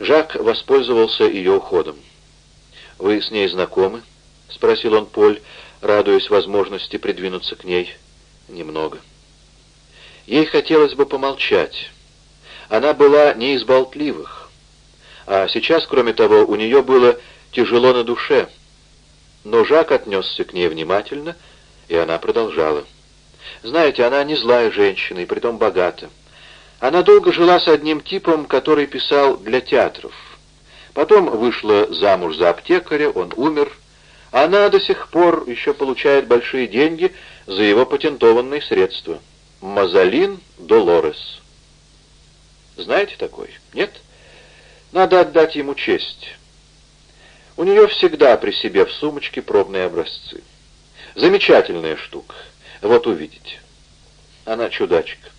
Жак воспользовался ее уходом. «Вы с ней знакомы?» — спросил он Поль, радуясь возможности придвинуться к ней. «Немного». Ей хотелось бы помолчать. Она была не из болтливых. А сейчас, кроме того, у нее было тяжело на душе. Но Жак отнесся к ней внимательно, и она продолжала. «Знаете, она не злая женщина, и притом богата. Она долго жила с одним типом, который писал для театров. Потом вышла замуж за аптекаря, он умер. Она до сих пор еще получает большие деньги за его патентованные средства. Мазалин Долорес. Знаете такой? Нет? Надо отдать ему честь. У нее всегда при себе в сумочке пробные образцы. Замечательная штука. Вот увидите. Она чудачка.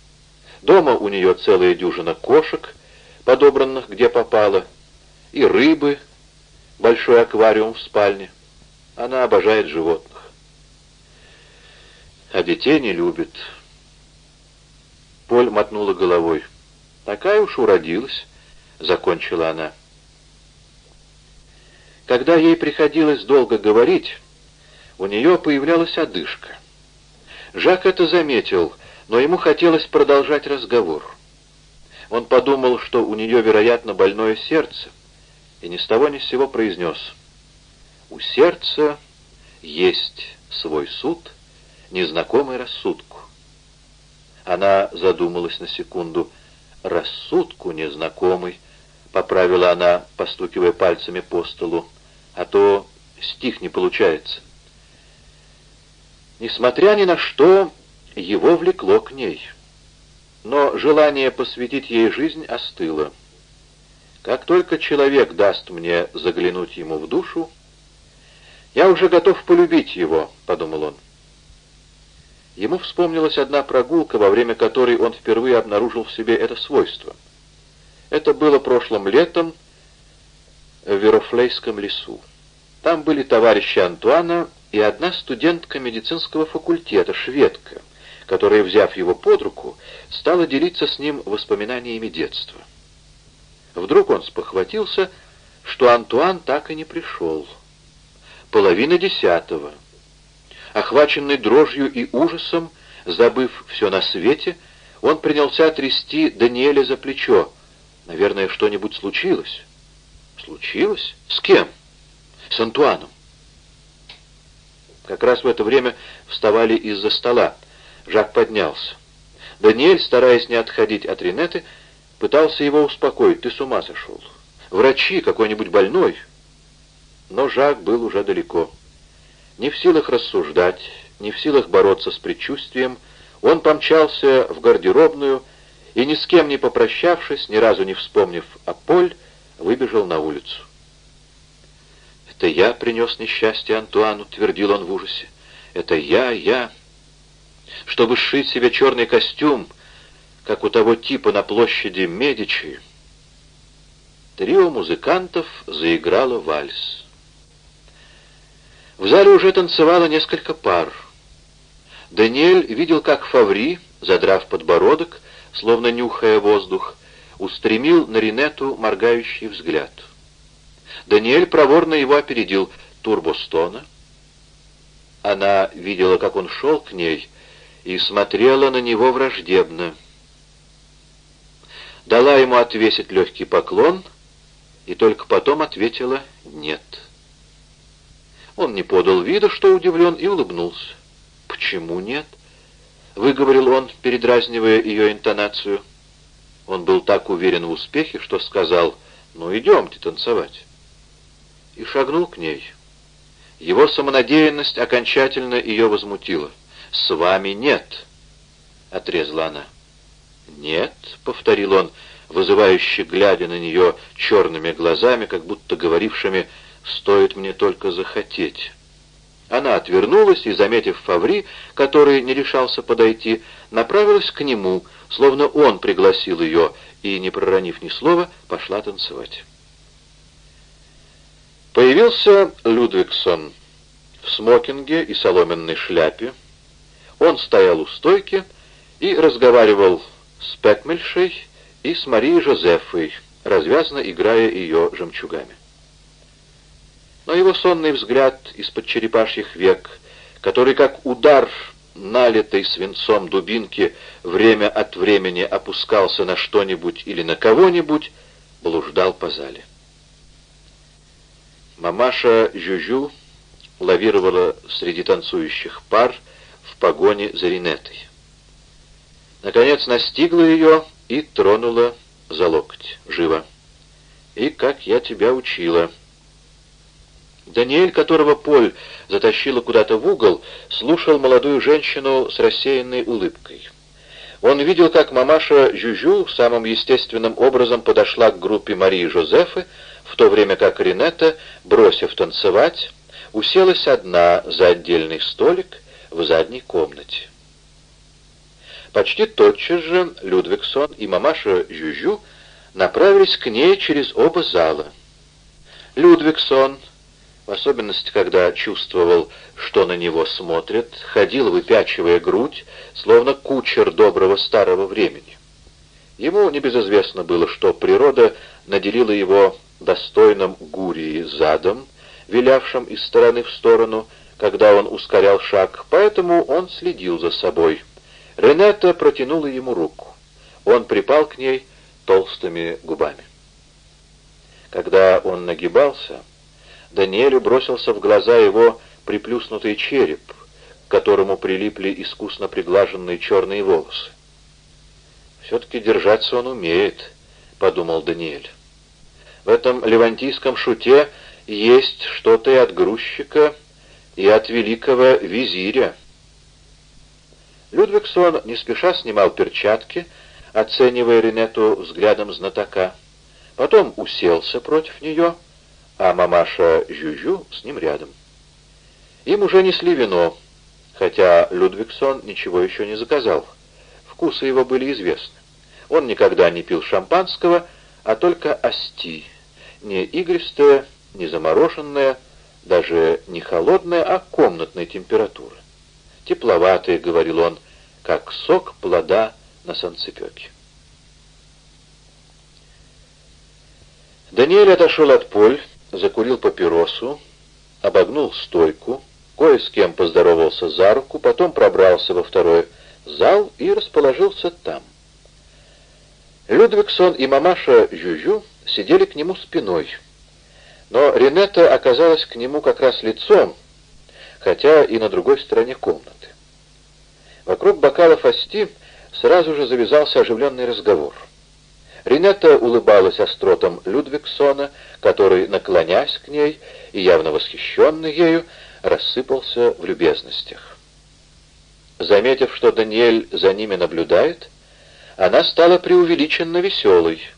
Дома у нее целая дюжина кошек, подобранных где попало, и рыбы, большой аквариум в спальне. Она обожает животных. А детей не любит. Поль мотнула головой. «Такая уж уродилась», — закончила она. Когда ей приходилось долго говорить, у нее появлялась одышка. Жак это заметил, но ему хотелось продолжать разговор. Он подумал, что у нее, вероятно, больное сердце, и ни с того ни с сего произнес. «У сердца есть свой суд, незнакомый рассудку». Она задумалась на секунду. «Рассудку незнакомый», — поправила она, постукивая пальцами по столу, — «а то стих не получается». Несмотря ни на что, его влекло к ней. Но желание посвятить ей жизнь остыло. Как только человек даст мне заглянуть ему в душу, я уже готов полюбить его, — подумал он. Ему вспомнилась одна прогулка, во время которой он впервые обнаружил в себе это свойство. Это было прошлым летом в Верофлейском лесу. Там были товарищи Антуана и одна студентка медицинского факультета, шведка, которая, взяв его под руку, стала делиться с ним воспоминаниями детства. Вдруг он спохватился, что Антуан так и не пришел. Половина десятого — Охваченный дрожью и ужасом, забыв все на свете, он принялся трясти Даниэля за плечо. Наверное, что-нибудь случилось. Случилось? С кем? С Антуаном. Как раз в это время вставали из-за стола. Жак поднялся. Даниэль, стараясь не отходить от Ринеты, пытался его успокоить. «Ты с ума сошел! Врачи, какой-нибудь больной!» Но Жак был уже далеко. Не в силах рассуждать, не в силах бороться с предчувствием, он помчался в гардеробную и, ни с кем не попрощавшись, ни разу не вспомнив о Поль, выбежал на улицу. «Это я принес несчастье Антуану», — твердил он в ужасе. «Это я, я. Чтобы сшить себе черный костюм, как у того типа на площади Медичи». Трио музыкантов заиграло вальс. В зале уже танцевало несколько пар. Даниэль видел, как Фаври, задрав подбородок, словно нюхая воздух, устремил на Ринету моргающий взгляд. Даниэль проворно его опередил Турбостона. Она видела, как он шел к ней, и смотрела на него враждебно. Дала ему отвесить легкий поклон, и только потом ответила «нет». Он не подал вида, что удивлен, и улыбнулся. «Почему нет?» — выговорил он, передразнивая ее интонацию. Он был так уверен в успехе, что сказал «Ну, идемте танцевать». И шагнул к ней. Его самонадеянность окончательно ее возмутила. «С вами нет», — отрезала она. «Нет», — повторил он, вызывающе глядя на нее черными глазами, как будто говорившими Стоит мне только захотеть». Она отвернулась и, заметив Фаври, который не решался подойти, направилась к нему, словно он пригласил ее, и, не проронив ни слова, пошла танцевать. Появился Людвигсон в смокинге и соломенной шляпе. Он стоял у стойки и разговаривал с Пекмельшей и с Марией Жозефой, развязно играя ее жемчугами. Но его сонный взгляд из-под черепашьих век, который как удар налитой свинцом дубинки время от времени опускался на что-нибудь или на кого-нибудь, блуждал по зале. Мамаша Жюжу лавировала среди танцующих пар в погоне за Ринетой. Наконец настигла ее и тронула за локоть. Живо. И как я тебя учила. Даниэль, которого Поль затащила куда-то в угол, слушал молодую женщину с рассеянной улыбкой. Он видел, как мамаша Жюжу самым естественным образом подошла к группе Марии Жозефы, в то время как Ринетта, бросив танцевать, уселась одна за отдельный столик в задней комнате. Почти тотчас же Людвигсон и мамаша Жюжу направились к ней через оба зала. Людвигсон, в особенности, когда чувствовал, что на него смотрят, ходил, выпячивая грудь, словно кучер доброго старого времени. Ему небезызвестно было, что природа наделила его достойным гурии задом, вилявшим из стороны в сторону, когда он ускорял шаг, поэтому он следил за собой. Ренета протянула ему руку. Он припал к ней толстыми губами. Когда он нагибался, Даниэлю бросился в глаза его приплюснутый череп, к которому прилипли искусно приглаженные черные волосы. «Все-таки держаться он умеет», — подумал Даниэль. В этом левантийском шуте есть что-то и от грузчика, и от великого визиря. Людвигсон не спеша снимал перчатки, оценивая Ренету взглядом знатока. Потом уселся против нее, а мамаша Жюжу с ним рядом. Им уже несли вино, хотя Людвигсон ничего еще не заказал. Вкусы его были известны. Он никогда не пил шампанского, а только асти, не игристое, не замороженное, даже не холодное, а комнатной температуры. Тепловатое, говорил он, как сок плода на санцепёке. Даниэль отошел от поль, закурил папиросу, обогнул стойку, кое с кем поздоровался за руку, потом пробрался во второй зал и расположился там. Людвигсон и мамаша Жюжу сидели к нему спиной, но Ренета оказалась к нему как раз лицом, хотя и на другой стороне комнаты. Вокруг бокалов ости сразу же завязался оживленный разговор. Ренета улыбалась остротом Людвигсона, который, наклонясь к ней и явно восхищенный ею, рассыпался в любезностях. Заметив, что Даниэль за ними наблюдает, она стала преувеличенно веселой —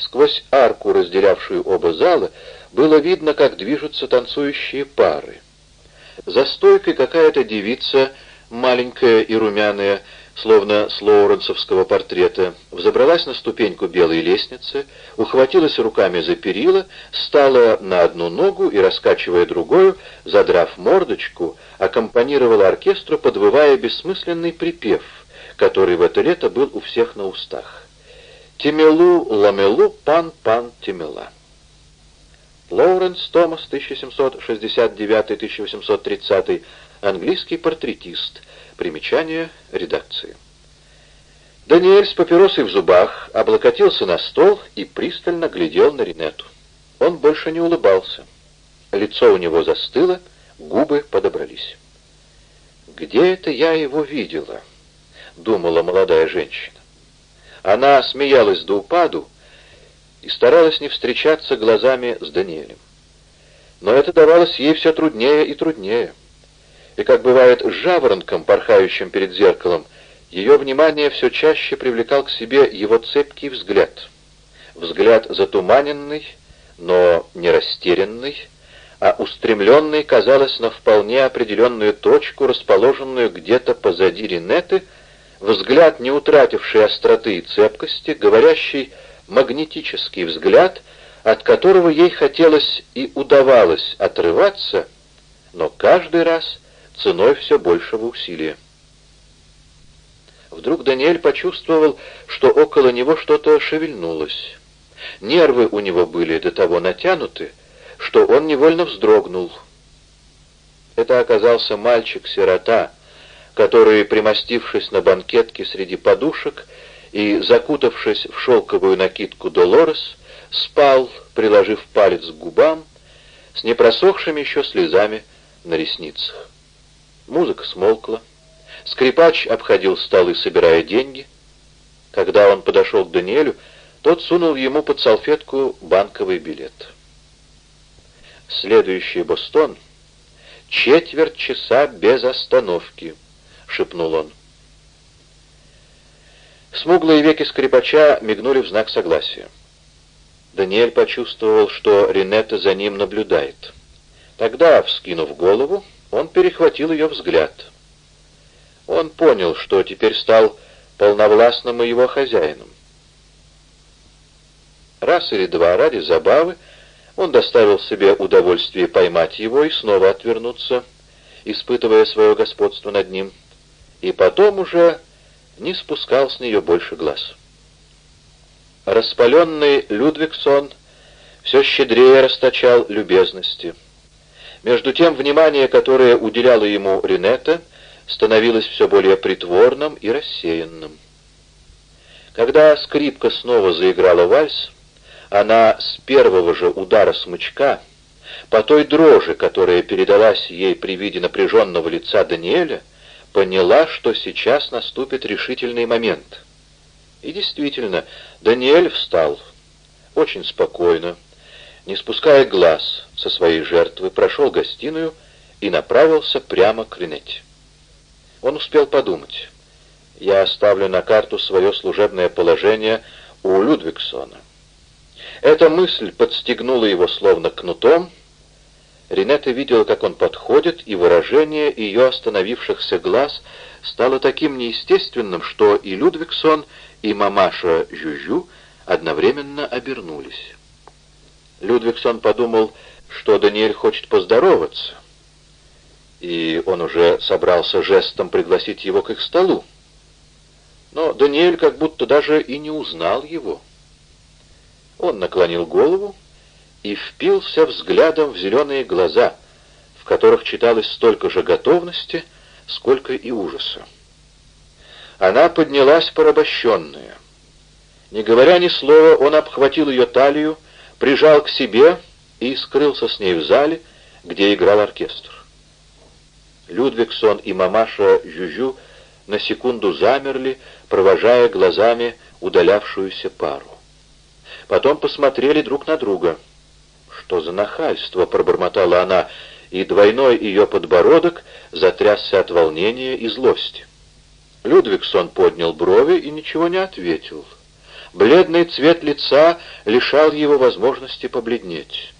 Сквозь арку, разделявшую оба зала, было видно, как движутся танцующие пары. За стойкой какая-то девица, маленькая и румяная, словно с лоуренсовского портрета, взобралась на ступеньку белой лестницы, ухватилась руками за перила, стала на одну ногу и, раскачивая другую, задрав мордочку, аккомпанировала оркестру, подвывая бессмысленный припев, который в это лето был у всех на устах. Тимелу, Ламелу, Пан, Пан, Тимела. Лоуренс Томас, 1769-1830, английский портретист. Примечание редакции. Даниэль с папиросой в зубах облокотился на стол и пристально глядел на Ринету. Он больше не улыбался. Лицо у него застыло, губы подобрались. «Где это я его видела?» — думала молодая женщина. Она смеялась до упаду и старалась не встречаться глазами с Даниэлем. Но это давалось ей все труднее и труднее. И, как бывает с жаворонком, порхающим перед зеркалом, ее внимание все чаще привлекал к себе его цепкий взгляд. Взгляд затуманенный, но не растерянный, а устремленный, казалось, на вполне определенную точку, расположенную где-то позади Ринеты, взгляд, не утративший остроты и цепкости, говорящий магнетический взгляд, от которого ей хотелось и удавалось отрываться, но каждый раз ценой все большего усилия. Вдруг Даниэль почувствовал, что около него что-то шевельнулось. Нервы у него были до того натянуты, что он невольно вздрогнул. Это оказался мальчик-сирота, который, примостившись на банкетке среди подушек и закутавшись в шелковую накидку Долорес, спал, приложив палец к губам, с непросохшими еще слезами на ресницах. Музыка смолкла. Скрипач обходил столы, собирая деньги. Когда он подошел к Даниэлю, тот сунул ему под салфетку банковый билет. Следующий Бостон — четверть часа без остановки, — шепнул он. Смуглые веки скрипача мигнули в знак согласия. Даниэль почувствовал, что Ринетта за ним наблюдает. Тогда, вскинув голову, он перехватил ее взгляд. Он понял, что теперь стал полновластным его хозяином. Раз или два ради забавы он доставил себе удовольствие поймать его и снова отвернуться, испытывая свое господство над ним, и потом уже не спускал с нее больше глаз. Распаленный Людвигсон все щедрее расточал любезности. Между тем, внимание, которое уделяла ему Ринетта, становилось все более притворным и рассеянным. Когда скрипка снова заиграла вальс, она с первого же удара смычка, по той дрожи, которая передалась ей при виде напряженного лица Даниэля, поняла, что сейчас наступит решительный момент. И действительно, Даниэль встал очень спокойно, не спуская глаз со своей жертвы, прошел гостиную и направился прямо к Ринетте. Он успел подумать. Я оставлю на карту свое служебное положение у Людвигсона. Эта мысль подстегнула его словно кнутом. Ринетта видела, как он подходит, и выражение ее остановившихся глаз стало таким неестественным, что и Людвигсон, и мамаша Жюжу одновременно обернулись. Людвигсон подумал, что Даниэль хочет поздороваться, и он уже собрался жестом пригласить его к их столу. Но Даниэль как будто даже и не узнал его. Он наклонил голову и впился взглядом в зеленые глаза, в которых читалось столько же готовности, сколько и ужаса. Она поднялась порабощенная. Не говоря ни слова, он обхватил ее талию, прижал к себе и скрылся с ней в зале, где играл оркестр. Людвигсон и мамаша Жюжу на секунду замерли, провожая глазами удалявшуюся пару. Потом посмотрели друг на друга. «Что за нахальство?» — пробормотала она, и двойной ее подбородок затрясся от волнения и злости. Людвигсон поднял брови и ничего не ответил. Бледный цвет лица лишал его возможности побледнеть.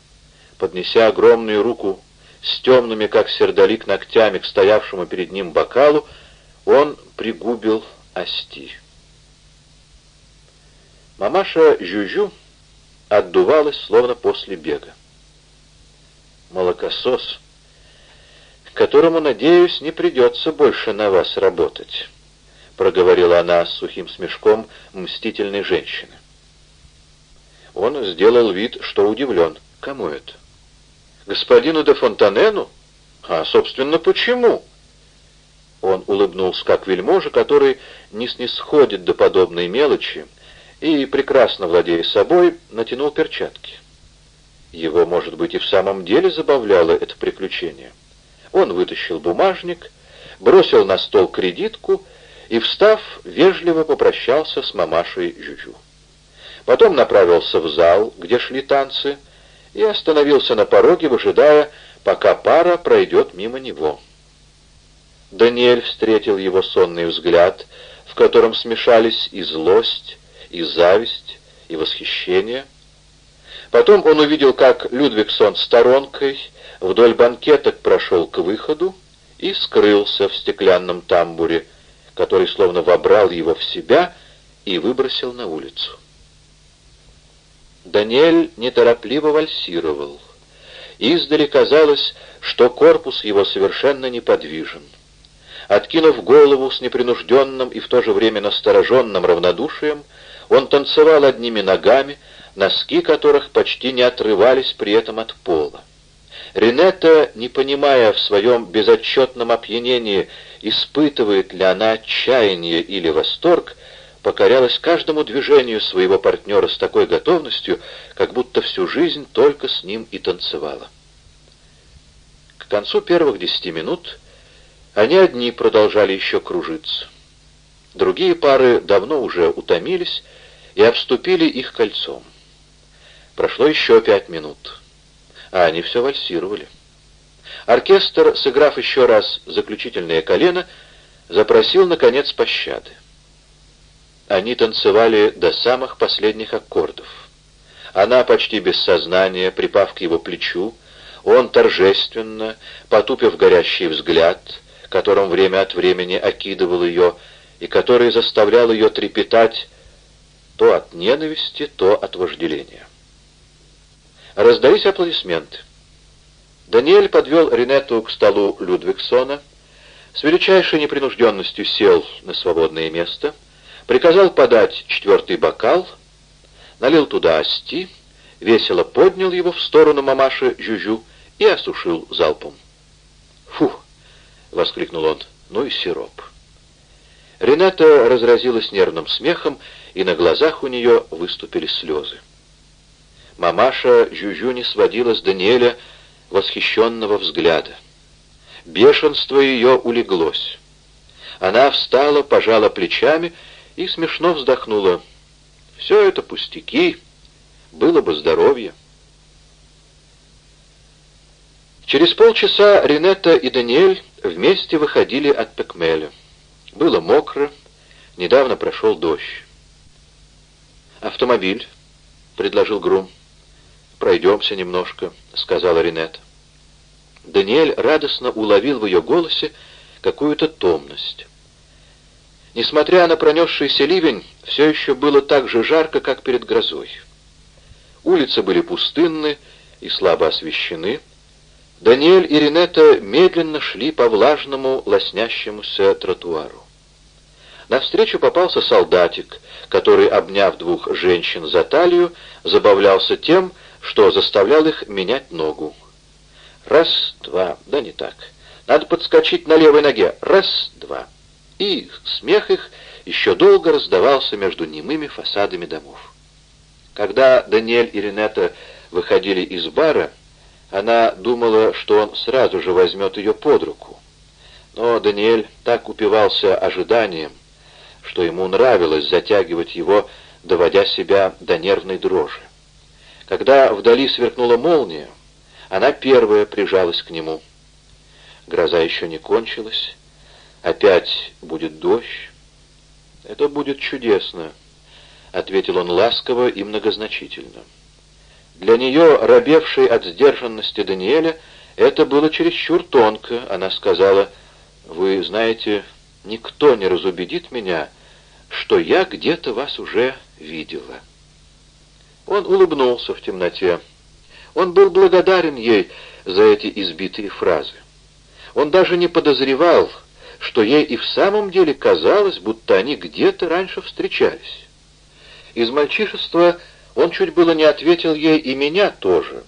Поднеся огромную руку с темными, как сердолик, ногтями к стоявшему перед ним бокалу, он пригубил ости. Мамаша Жюжу отдувалась, словно после бега. Молокосос, которому, надеюсь, не придется больше на вас работать, проговорила она с сухим смешком мстительной женщины. Он сделал вид, что удивлен. Кому это? Господину де Фонтанену? А, собственно, почему? Он улыбнулся, как вельможа, который не снисходит до подобной мелочи, и, прекрасно владея собой, натянул перчатки. Его, может быть, и в самом деле забавляло это приключение. Он вытащил бумажник, бросил на стол кредитку и, встав, вежливо попрощался с мамашей Жюжу. Потом направился в зал, где шли танцы, и остановился на пороге, выжидая, пока пара пройдет мимо него. Даниэль встретил его сонный взгляд, в котором смешались и злость, и зависть, и восхищение. Потом он увидел, как Людвигсон сторонкой вдоль банкеток прошел к выходу и скрылся в стеклянном тамбуре, который словно вобрал его в себя и выбросил на улицу. Даниэль неторопливо вальсировал. Издали казалось, что корпус его совершенно неподвижен. Откинув голову с непринужденным и в то же время настороженным равнодушием, он танцевал одними ногами, носки которых почти не отрывались при этом от пола. Ренета, не понимая в своем безотчетном опьянении, испытывает ли она отчаяние или восторг, покорялась каждому движению своего партнера с такой готовностью, как будто всю жизнь только с ним и танцевала. К концу первых десяти минут они одни продолжали еще кружиться. Другие пары давно уже утомились и обступили их кольцом. Прошло еще пять минут, а они все вальсировали. Оркестр, сыграв еще раз заключительное колено, запросил, наконец, пощады. Они танцевали до самых последних аккордов. Она почти без сознания, припав к его плечу, он торжественно, потупив горящий взгляд, которым время от времени окидывал ее, и который заставлял ее трепетать то от ненависти, то от вожделения. Раздались аплодисменты. Даниэль подвел Ренету к столу Людвигсона, с величайшей непринужденностью сел на свободное место — приказал подать четвертый бокал, налил туда ости, весело поднял его в сторону мамаши Жюжу и осушил залпом. «Фу!» — воскликнул он. «Ну и сироп!» Рената разразилась нервным смехом, и на глазах у нее выступили слезы. Мамаша Жюжу не сводила с Даниэля восхищенного взгляда. Бешенство ее улеглось. Она встала, пожала плечами и смешно вздохнула. «Все это пустяки, было бы здоровье». Через полчаса Ренета и Даниэль вместе выходили от Пекмеля. Было мокро, недавно прошел дождь. «Автомобиль», — предложил Грум. «Пройдемся немножко», — сказала Ренета. Даниэль радостно уловил в ее голосе какую-то томность. Несмотря на пронесшийся ливень, все еще было так же жарко, как перед грозой. Улицы были пустынны и слабо освещены. Даниэль и Ренета медленно шли по влажному, лоснящемуся тротуару. Навстречу попался солдатик, который, обняв двух женщин за талию, забавлялся тем, что заставлял их менять ногу. Раз, два, да не так. Надо подскочить на левой ноге. Раз, два и смех их еще долго раздавался между немыми фасадами домов. Когда Даниэль и Ренета выходили из бара, она думала, что он сразу же возьмет ее под руку. Но Даниэль так упивался ожиданием, что ему нравилось затягивать его, доводя себя до нервной дрожи. Когда вдали сверкнула молния, она первая прижалась к нему. Гроза еще не кончилась, Опять будет дождь? Это будет чудесно, — ответил он ласково и многозначительно. Для нее, робевшей от сдержанности Даниэля, это было чересчур тонко. Она сказала, «Вы знаете, никто не разубедит меня, что я где-то вас уже видела». Он улыбнулся в темноте. Он был благодарен ей за эти избитые фразы. Он даже не подозревал, что ей и в самом деле казалось, будто они где-то раньше встречались. Из мальчишества он чуть было не ответил ей и меня тоже,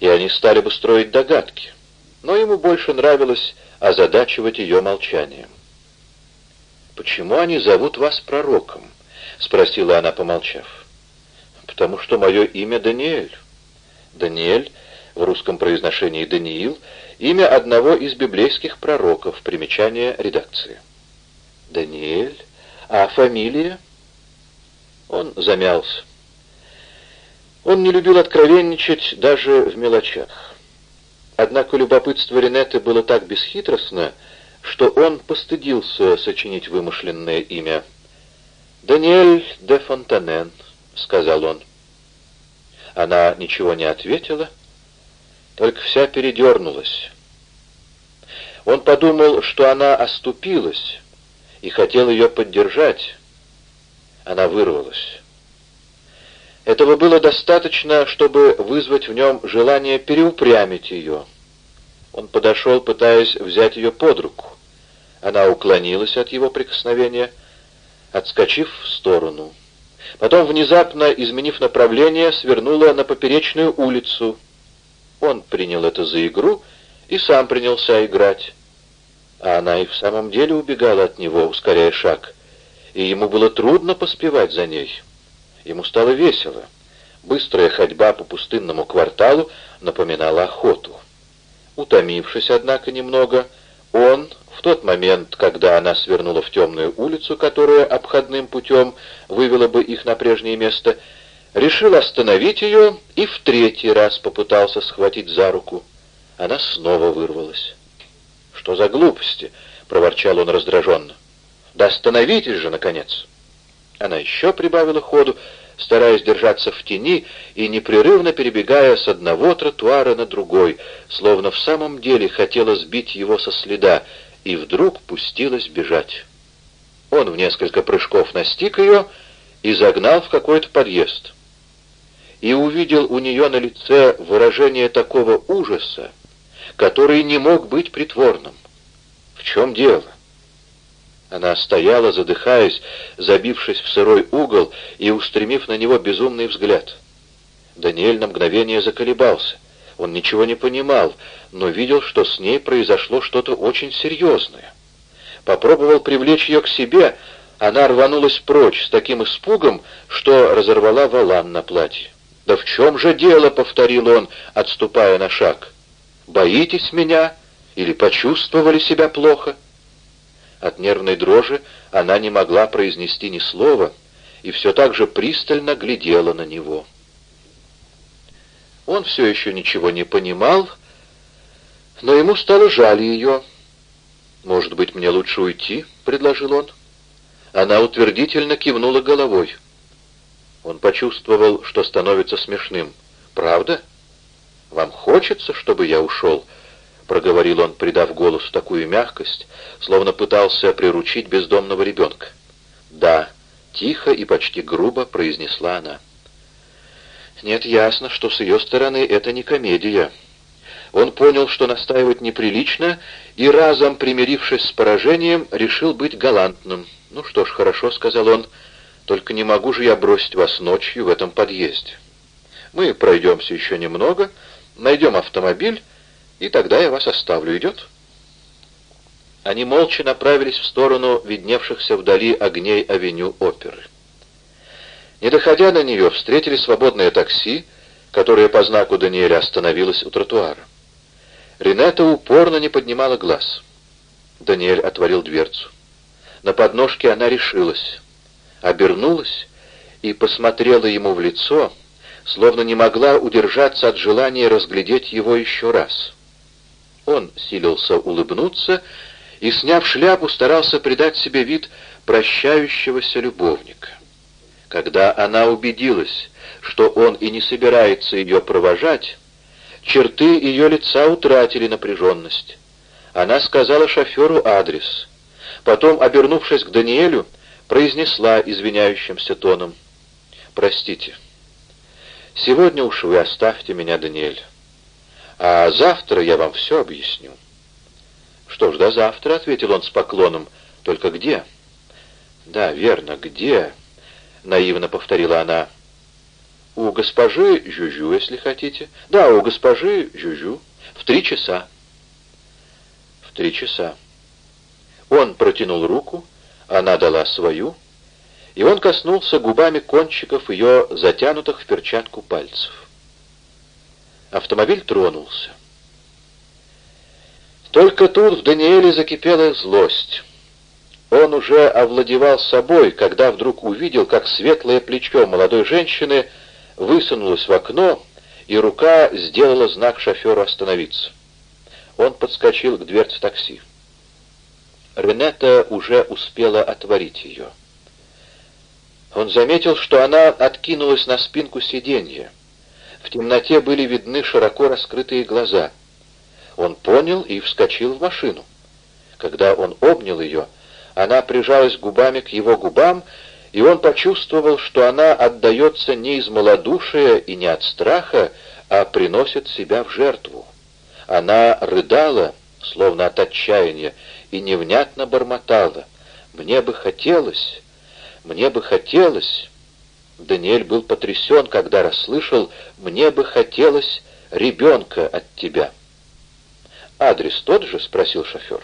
и они стали бы строить догадки, но ему больше нравилось озадачивать ее молчанием. «Почему они зовут вас пророком?» — спросила она, помолчав. «Потому что мое имя Даниэль». «Даниэль» в русском произношении «Даниил» Имя одного из библейских пророков. Примечание редакции. Даниэль. А фамилия? Он замялся. Он не любил откровенничать даже в мелочах. Однако любопытство Ренеты было так бесхитростно, что он постыдился сочинить вымышленное имя. «Даниэль де Фонтанен», — сказал он. Она ничего не ответила, — только вся передернулась. Он подумал, что она оступилась, и хотел ее поддержать. Она вырвалась. Этого было достаточно, чтобы вызвать в нем желание переупрямить ее. Он подошел, пытаясь взять ее под руку. Она уклонилась от его прикосновения, отскочив в сторону. Потом, внезапно изменив направление, свернула на поперечную улицу. Он принял это за игру и сам принялся играть. А она и в самом деле убегала от него, ускоряя шаг, и ему было трудно поспевать за ней. Ему стало весело. Быстрая ходьба по пустынному кварталу напоминала охоту. Утомившись, однако, немного, он, тот момент, когда она свернула в темную улицу, которая обходным путем вывела бы их на прежнее место, решил остановить ее и в третий раз попытался схватить за руку. Она снова вырвалась. «Что за глупости?» — проворчал он раздраженно. «Да остановитесь же, наконец!» Она еще прибавила ходу, стараясь держаться в тени и непрерывно перебегая с одного тротуара на другой, словно в самом деле хотела сбить его со следа, и вдруг пустилась бежать. Он в несколько прыжков настиг ее и загнал в какой-то подъезд. И увидел у нее на лице выражение такого ужаса, который не мог быть притворным. В чем дело? Она стояла, задыхаясь, забившись в сырой угол и устремив на него безумный взгляд. Даниэль на мгновение заколебался. Он ничего не понимал, но видел, что с ней произошло что-то очень серьезное. Попробовал привлечь ее к себе, она рванулась прочь с таким испугом, что разорвала волан на платье. «Да в чем же дело?» — повторил он, отступая на шаг. «Боитесь меня? Или почувствовали себя плохо?» От нервной дрожи она не могла произнести ни слова и все так же пристально глядела на него. Он все еще ничего не понимал, но ему стало жаль ее. «Может быть, мне лучше уйти?» — предложил он. Она утвердительно кивнула головой. Он почувствовал, что становится смешным. «Правда? Вам хочется, чтобы я ушел?» — проговорил он, придав голосу такую мягкость, словно пытался приручить бездомного ребенка. «Да», — тихо и почти грубо произнесла она. «Нет, ясно, что с ее стороны это не комедия». Он понял, что настаивать неприлично, и разом, примирившись с поражением, решил быть галантным. «Ну что ж, хорошо», — сказал он, — «только не могу же я бросить вас ночью в этом подъезде. Мы пройдемся еще немного, найдем автомобиль, и тогда я вас оставлю. Идет?» Они молча направились в сторону видневшихся вдали огней авеню оперы. Не доходя до нее, встретили свободное такси, которое по знаку Даниэля остановилось у тротуара. Ренета упорно не поднимала глаз. Даниэль отворил дверцу. На подножке она решилась, обернулась и посмотрела ему в лицо, словно не могла удержаться от желания разглядеть его еще раз. Он силился улыбнуться и, сняв шляпу, старался придать себе вид прощающегося любовника. Когда она убедилась, что он и не собирается ее провожать, черты ее лица утратили напряженность. Она сказала шоферу адрес. Потом, обернувшись к Даниэлю, произнесла извиняющимся тоном. «Простите, сегодня уж вы оставьте меня, Даниэль. А завтра я вам все объясню». «Что ж, до завтра», — ответил он с поклоном. «Только где?» «Да, верно, где?» — наивно повторила она. «У госпожи Жюжю, если хотите». «Да, у госпожи Жюжю. В три часа». «В три часа». Он протянул руку, она дала свою, и он коснулся губами кончиков ее затянутых в перчатку пальцев. Автомобиль тронулся. Только тут в Даниэле закипела злость. Он уже овладевал собой, когда вдруг увидел, как светлое плечо молодой женщины высунулось в окно, и рука сделала знак шоферу остановиться. Он подскочил к дверце такси. Ренета уже успела отворить ее. Он заметил, что она откинулась на спинку сиденья. В темноте были видны широко раскрытые глаза. Он понял и вскочил в машину. Когда он обнял ее, она прижалась губами к его губам, и он почувствовал, что она отдается не из малодушия и не от страха, а приносит себя в жертву. Она рыдала, словно от отчаяния, и невнятно бормотала. «Мне бы хотелось, мне бы хотелось...» Даниэль был потрясен, когда расслышал «мне бы хотелось ребенка от тебя». «Адрес тот же?» — спросил шофер.